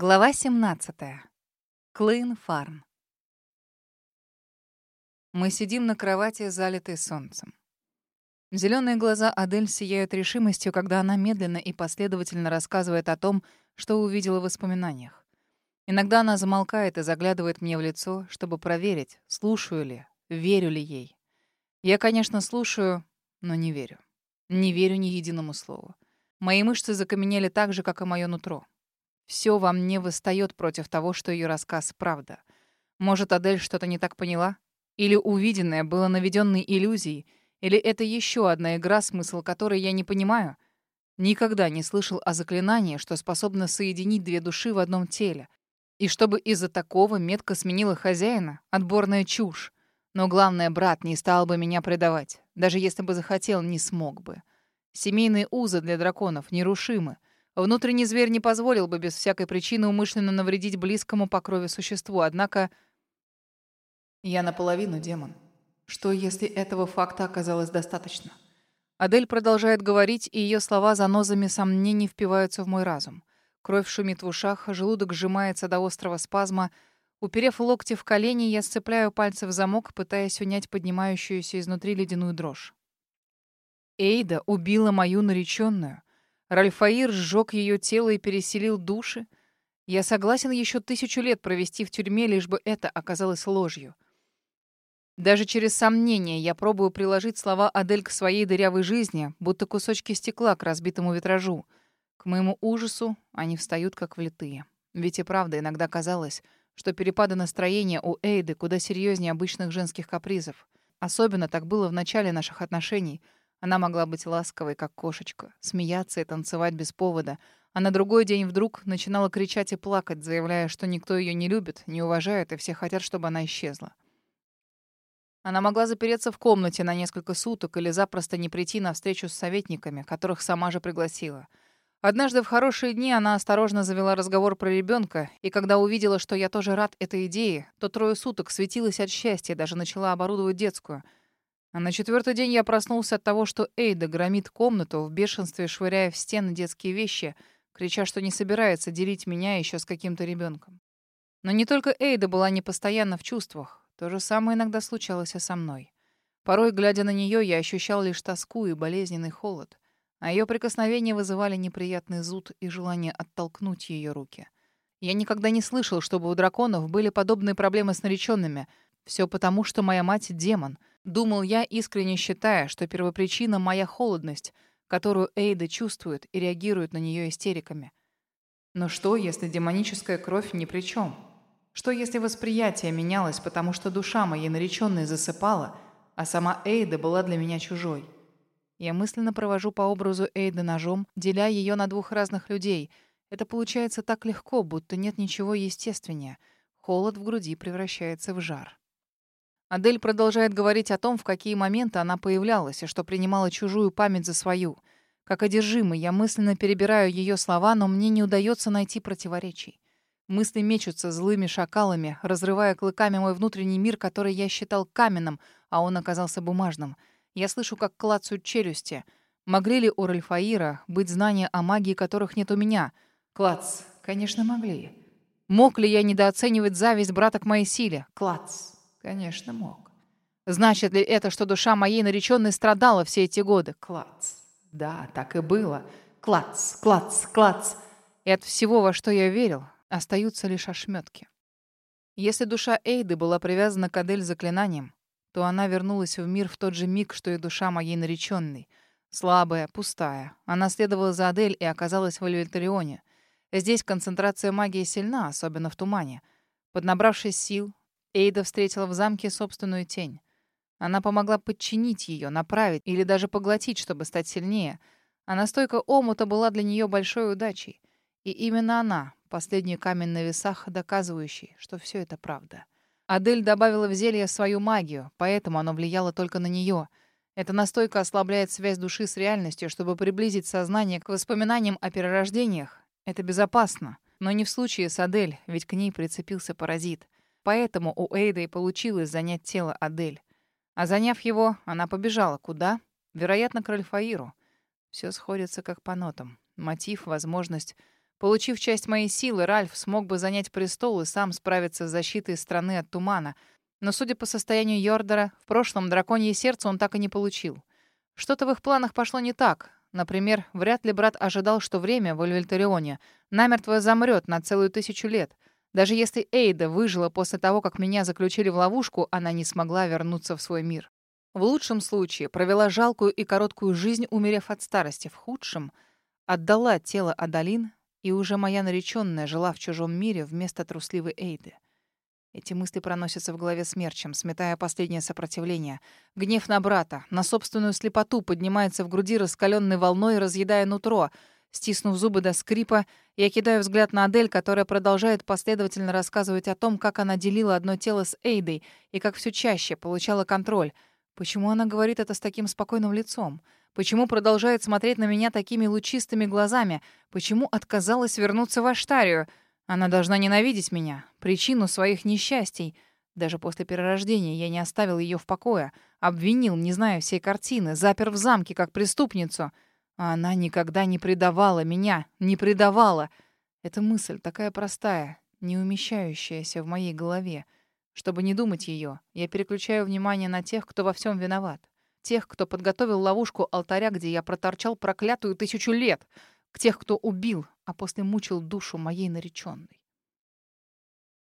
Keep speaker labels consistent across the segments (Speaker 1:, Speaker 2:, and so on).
Speaker 1: Глава 17. Клейн Фарм. Мы сидим на кровати, залитой солнцем. Зеленые глаза Адель сияют решимостью, когда она медленно и последовательно рассказывает о том, что увидела в воспоминаниях. Иногда она замолкает и заглядывает мне в лицо, чтобы проверить, слушаю ли, верю ли ей. Я, конечно, слушаю, но не верю. Не верю ни единому слову. Мои мышцы закаменели так же, как и мое нутро. Все во мне восстает против того, что ее рассказ — правда. Может, Адель что-то не так поняла? Или увиденное было наведенной иллюзией? Или это еще одна игра, смысл которой я не понимаю? Никогда не слышал о заклинании, что способно соединить две души в одном теле. И чтобы из-за такого метка сменила хозяина — отборная чушь. Но главное, брат не стал бы меня предавать. Даже если бы захотел, не смог бы. Семейные узы для драконов нерушимы — Внутренний зверь не позволил бы без всякой причины умышленно навредить близкому по крови существу, однако... Я наполовину демон. Что, если этого факта оказалось достаточно? Адель продолжает говорить, и ее слова занозами сомнений впиваются в мой разум. Кровь шумит в ушах, желудок сжимается до острого спазма. Уперев локти в колени, я сцепляю пальцы в замок, пытаясь унять поднимающуюся изнутри ледяную дрожь. Эйда убила мою нареченную. Ральфаир сжег ее тело и переселил души. Я согласен еще тысячу лет провести в тюрьме, лишь бы это оказалось ложью. Даже через сомнения я пробую приложить слова Адель к своей дырявой жизни, будто кусочки стекла к разбитому витражу. К моему ужасу они встают как влитые. Ведь и правда иногда казалось, что перепады настроения у Эйды куда серьезнее обычных женских капризов. Особенно так было в начале наших отношений — она могла быть ласковой, как кошечка, смеяться и танцевать без повода, а на другой день вдруг начинала кричать и плакать, заявляя, что никто ее не любит, не уважает, и все хотят, чтобы она исчезла. Она могла запереться в комнате на несколько суток или запросто не прийти на встречу с советниками, которых сама же пригласила. Однажды в хорошие дни она осторожно завела разговор про ребенка, и когда увидела, что я тоже рад этой идее, то трое суток светилась от счастья даже начала оборудовать детскую — а на четвертый день я проснулся от того, что Эйда громит комнату, в бешенстве швыряя в стены детские вещи, крича, что не собирается делить меня еще с каким-то ребенком. Но не только Эйда была непостоянна в чувствах. То же самое иногда случалось и со мной. Порой, глядя на нее, я ощущал лишь тоску и болезненный холод, а ее прикосновения вызывали неприятный зуд и желание оттолкнуть ее руки. Я никогда не слышал, чтобы у драконов были подобные проблемы с нареченными. Все потому, что моя мать — демон — Думал я, искренне считая, что первопричина — моя холодность, которую Эйда чувствует и реагирует на нее истериками. Но что, если демоническая кровь ни при чем? Что, если восприятие менялось, потому что душа моей нареченной засыпала, а сама Эйда была для меня чужой? Я мысленно провожу по образу Эйды ножом, деля ее на двух разных людей. Это получается так легко, будто нет ничего естественнее. Холод в груди превращается в жар. Адель продолжает говорить о том, в какие моменты она появлялась и что принимала чужую память за свою. Как одержимый, я мысленно перебираю ее слова, но мне не удается найти противоречий. Мысли мечутся злыми шакалами, разрывая клыками мой внутренний мир, который я считал каменным, а он оказался бумажным. Я слышу, как клацают челюсти. Могли ли у Ральфаира быть знания о магии, которых нет у меня? Клац. Конечно, могли. Мог ли я недооценивать зависть брата к моей силе? Клац. Конечно, мог. Значит ли это, что душа моей нареченной страдала все эти годы? Клац. Да, так и было. Клац, клац, клац. И от всего, во что я верил, остаются лишь ошметки. Если душа Эйды была привязана к Адель заклинанием, то она вернулась в мир в тот же миг, что и душа моей нареченной. Слабая, пустая. Она следовала за Адель и оказалась в Эльвитарионе. Здесь концентрация магии сильна, особенно в тумане. Поднабравшись сил, Эйда встретила в замке собственную тень. Она помогла подчинить ее, направить или даже поглотить, чтобы стать сильнее. А настойка омута была для нее большой удачей. И именно она, последний камень на весах, доказывающий, что все это правда. Адель добавила в зелье свою магию, поэтому оно влияло только на нее. Эта настойка ослабляет связь души с реальностью, чтобы приблизить сознание к воспоминаниям о перерождениях. Это безопасно. Но не в случае с Адель, ведь к ней прицепился паразит. Поэтому у Эйды и получилось занять тело Адель. А заняв его, она побежала. Куда? Вероятно, к Ральфаиру. Все сходится как по нотам. Мотив, возможность. Получив часть моей силы, Ральф смог бы занять престол и сам справиться с защитой страны от тумана. Но, судя по состоянию Йордера, в прошлом драконье сердце он так и не получил. Что-то в их планах пошло не так. Например, вряд ли брат ожидал, что время в Ульвельтарионе намертво замрет на целую тысячу лет. Даже если Эйда выжила после того, как меня заключили в ловушку, она не смогла вернуться в свой мир. В лучшем случае провела жалкую и короткую жизнь, умерев от старости. В худшем — отдала тело Адалин, и уже моя нареченная жила в чужом мире вместо трусливой Эйды. Эти мысли проносятся в голове смерчем, сметая последнее сопротивление. Гнев на брата, на собственную слепоту поднимается в груди раскаленной волной, разъедая нутро. Стиснув зубы до скрипа, я кидаю взгляд на Адель, которая продолжает последовательно рассказывать о том, как она делила одно тело с Эйдой и как все чаще получала контроль — Почему она говорит это с таким спокойным лицом? Почему продолжает смотреть на меня такими лучистыми глазами? Почему отказалась вернуться в Аштарию? Она должна ненавидеть меня, причину своих несчастий. Даже после перерождения я не оставил ее в покое. Обвинил, не зная всей картины, запер в замке как преступницу. А она никогда не предавала меня, не предавала. Эта мысль такая простая, не умещающаяся в моей голове. Чтобы не думать ее, я переключаю внимание на тех, кто во всем виноват. Тех, кто подготовил ловушку алтаря, где я проторчал проклятую тысячу лет. К тех, кто убил, а после мучил душу моей нареченной.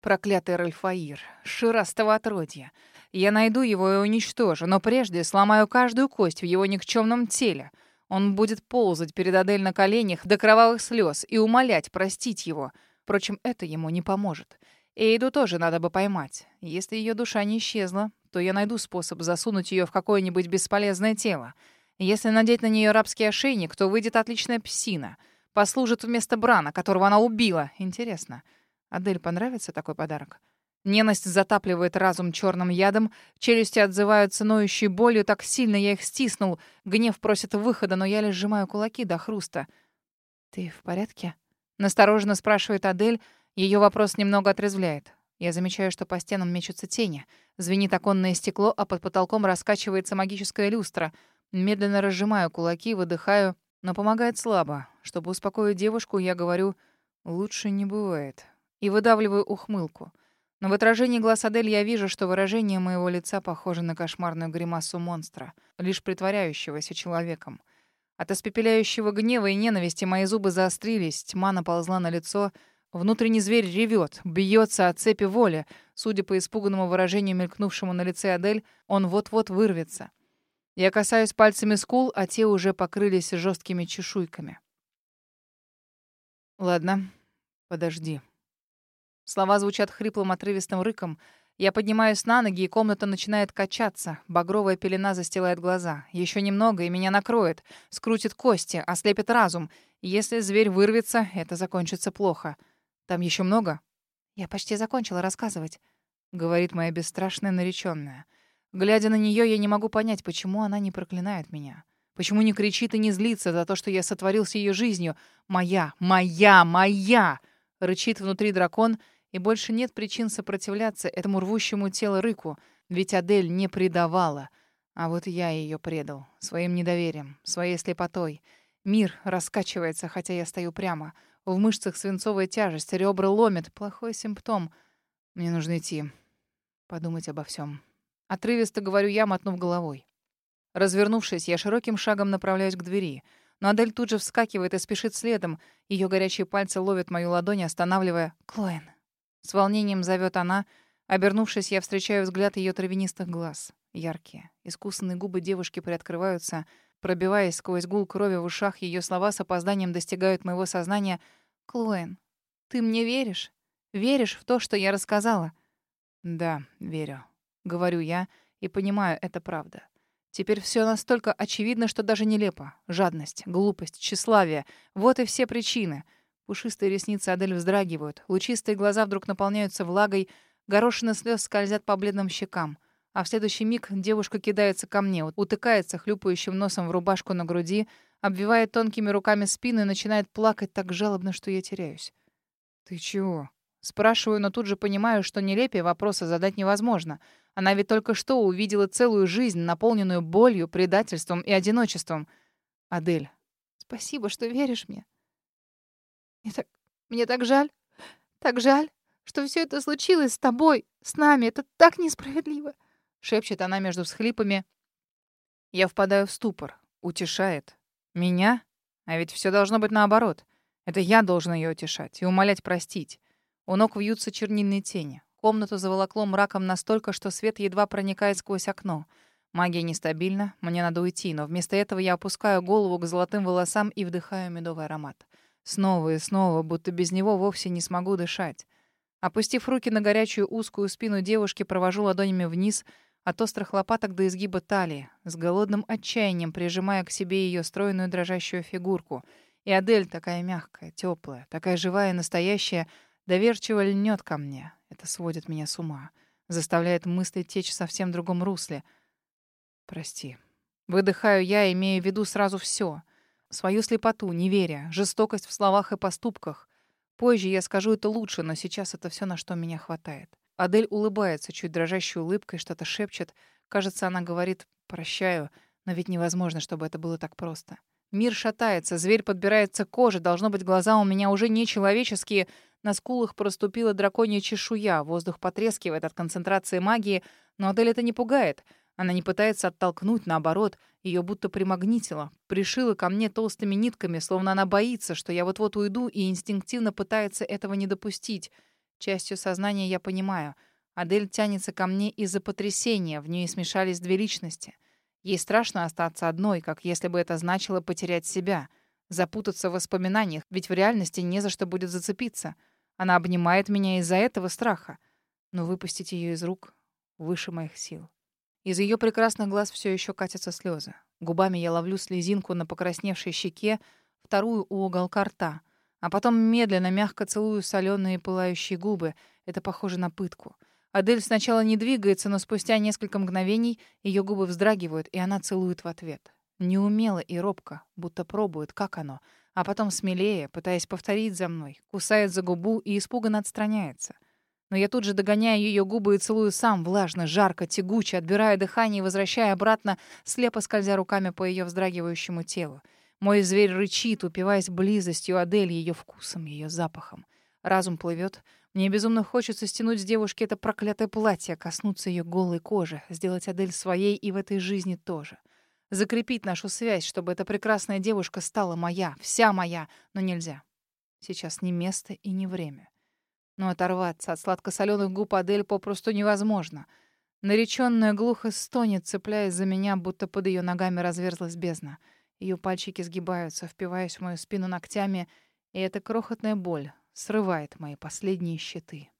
Speaker 1: Проклятый Ральфаир, ширастого отродья. Я найду его и уничтожу, но прежде сломаю каждую кость в его никчемном теле. Он будет ползать перед Адель на коленях до кровавых слез и умолять простить его. Впрочем, это ему не поможет. Эйду тоже надо бы поймать. Если ее душа не исчезла, то я найду способ засунуть ее в какое-нибудь бесполезное тело. Если надеть на нее рабский ошейник, то выйдет отличная псина. Послужит вместо Брана, которого она убила. Интересно, Адель понравится такой подарок? Ненависть затапливает разум черным ядом, челюсти отзываются ноющей болью, так сильно я их стиснул. Гнев просит выхода, но я лишь сжимаю кулаки до хруста. «Ты в порядке?» — настороженно спрашивает Адель, ее вопрос немного отрезвляет. Я замечаю, что по стенам мечутся тени. Звенит оконное стекло, а под потолком раскачивается магическая люстра. Медленно разжимаю кулаки, выдыхаю, но помогает слабо. Чтобы успокоить девушку, я говорю «лучше не бывает» и выдавливаю ухмылку. Но в отражении глаз Адель я вижу, что выражение моего лица похоже на кошмарную гримасу монстра, лишь притворяющегося человеком. От испепеляющего гнева и ненависти мои зубы заострились, тьма наползла на лицо — Внутренний зверь ревет, бьется от цепи воли. Судя по испуганному выражению, мелькнувшему на лице Адель, он вот-вот вырвется. Я касаюсь пальцами скул, а те уже покрылись жесткими чешуйками. «Ладно, подожди». Слова звучат хриплым отрывистым рыком. Я поднимаюсь на ноги, и комната начинает качаться. Багровая пелена застилает глаза. Еще немного, и меня накроет. Скрутит кости, ослепит разум. Если зверь вырвется, это закончится плохо. Там еще много?» «Я почти закончила рассказывать», — говорит моя бесстрашная нареченная. Глядя на нее, я не могу понять, почему она не проклинает меня. Почему не кричит и не злится за то, что я сотворил с ее жизнью? «Моя! Моя! Моя!» — рычит внутри дракон, и больше нет причин сопротивляться этому рвущему тело рыку, ведь Адель не предавала. А вот я ее предал. Своим недоверием, своей слепотой. Мир раскачивается, хотя я стою прямо — в мышцах свинцовая тяжесть, ребра ломят. Плохой симптом. Мне нужно идти. Подумать обо всем. Отрывисто говорю я, мотнув головой. Развернувшись, я широким шагом направляюсь к двери. Но Адель тут же вскакивает и спешит следом. Ее горячие пальцы ловят мою ладонь, останавливая. «Клоэн!» С волнением зовет она. Обернувшись, я встречаю взгляд ее травянистых глаз. Яркие. Искусанные губы девушки приоткрываются. Пробиваясь сквозь гул крови в ушах, ее слова с опозданием достигают моего сознания. «Клоэн, ты мне веришь? Веришь в то, что я рассказала?» «Да, верю», — говорю я, и понимаю, это правда. Теперь все настолько очевидно, что даже нелепо. Жадность, глупость, тщеславие — вот и все причины. Пушистые ресницы Адель вздрагивают, лучистые глаза вдруг наполняются влагой, горошины слез скользят по бледным щекам — а в следующий миг девушка кидается ко мне, утыкается хлюпающим носом в рубашку на груди, обвивает тонкими руками спину и начинает плакать так жалобно, что я теряюсь. «Ты чего?» Спрашиваю, но тут же понимаю, что нелепее вопроса задать невозможно. Она ведь только что увидела целую жизнь, наполненную болью, предательством и одиночеством. Адель, спасибо, что веришь мне. Мне так Мне так жаль, так жаль, что все это случилось с тобой, с нами. Это так несправедливо!» Шепчет она между всхлипами. Я впадаю в ступор. Утешает. Меня? А ведь все должно быть наоборот. Это я должен ее утешать и умолять простить. У ног вьются чернильные тени. Комнату заволокло мраком настолько, что свет едва проникает сквозь окно. Магия нестабильна, мне надо уйти, но вместо этого я опускаю голову к золотым волосам и вдыхаю медовый аромат. Снова и снова, будто без него вовсе не смогу дышать. Опустив руки на горячую узкую спину девушки, провожу ладонями вниз от острых лопаток до изгиба талии, с голодным отчаянием прижимая к себе ее стройную дрожащую фигурку. И Адель такая мягкая, теплая, такая живая и настоящая, доверчиво льнет ко мне. Это сводит меня с ума, заставляет мысли течь в совсем другом русле — Прости. Выдыхаю я, имея в виду сразу все: Свою слепоту, неверие, жестокость в словах и поступках. Позже я скажу это лучше, но сейчас это все, на что меня хватает. Адель улыбается, чуть дрожащей улыбкой, что-то шепчет. Кажется, она говорит «прощаю», но ведь невозможно, чтобы это было так просто. Мир шатается, зверь подбирается к коже, должно быть, глаза у меня уже не человеческие. На скулах проступила драконья чешуя, воздух потрескивает от концентрации магии, но Адель это не пугает — она не пытается оттолкнуть, наоборот, ее будто примагнитило, пришила ко мне толстыми нитками, словно она боится, что я вот-вот уйду и инстинктивно пытается этого не допустить. Частью сознания я понимаю. Адель тянется ко мне из-за потрясения, в ней смешались две личности. Ей страшно остаться одной, как если бы это значило потерять себя, запутаться в воспоминаниях, ведь в реальности не за что будет зацепиться. Она обнимает меня из-за этого страха. Но выпустить ее из рук выше моих сил. Из ее прекрасных глаз все еще катятся слезы. Губами я ловлю слезинку на покрасневшей щеке, вторую у уголка рта, а потом медленно, мягко целую соленые пылающие губы. Это похоже на пытку. Адель сначала не двигается, но спустя несколько мгновений ее губы вздрагивают, и она целует в ответ. Неумело и робко, будто пробует, как оно, а потом смелее, пытаясь повторить за мной, кусает за губу и испуганно отстраняется — но я тут же догоняю ее губы и целую сам, влажно, жарко, тягуче, отбирая дыхание и возвращая обратно, слепо скользя руками по ее вздрагивающему телу. Мой зверь рычит, упиваясь близостью Адель, ее вкусом, ее запахом. Разум плывет. Мне безумно хочется стянуть с девушки это проклятое платье, коснуться ее голой кожи, сделать Адель своей и в этой жизни тоже. Закрепить нашу связь, чтобы эта прекрасная девушка стала моя, вся моя, но нельзя. Сейчас не место и не время но оторваться от сладко-соленых губ Адель попросту невозможно. Наречённая глухо стонет, цепляясь за меня, будто под ее ногами разверзлась бездна. Ее пальчики сгибаются, впиваясь в мою спину ногтями, и эта крохотная боль срывает мои последние щиты.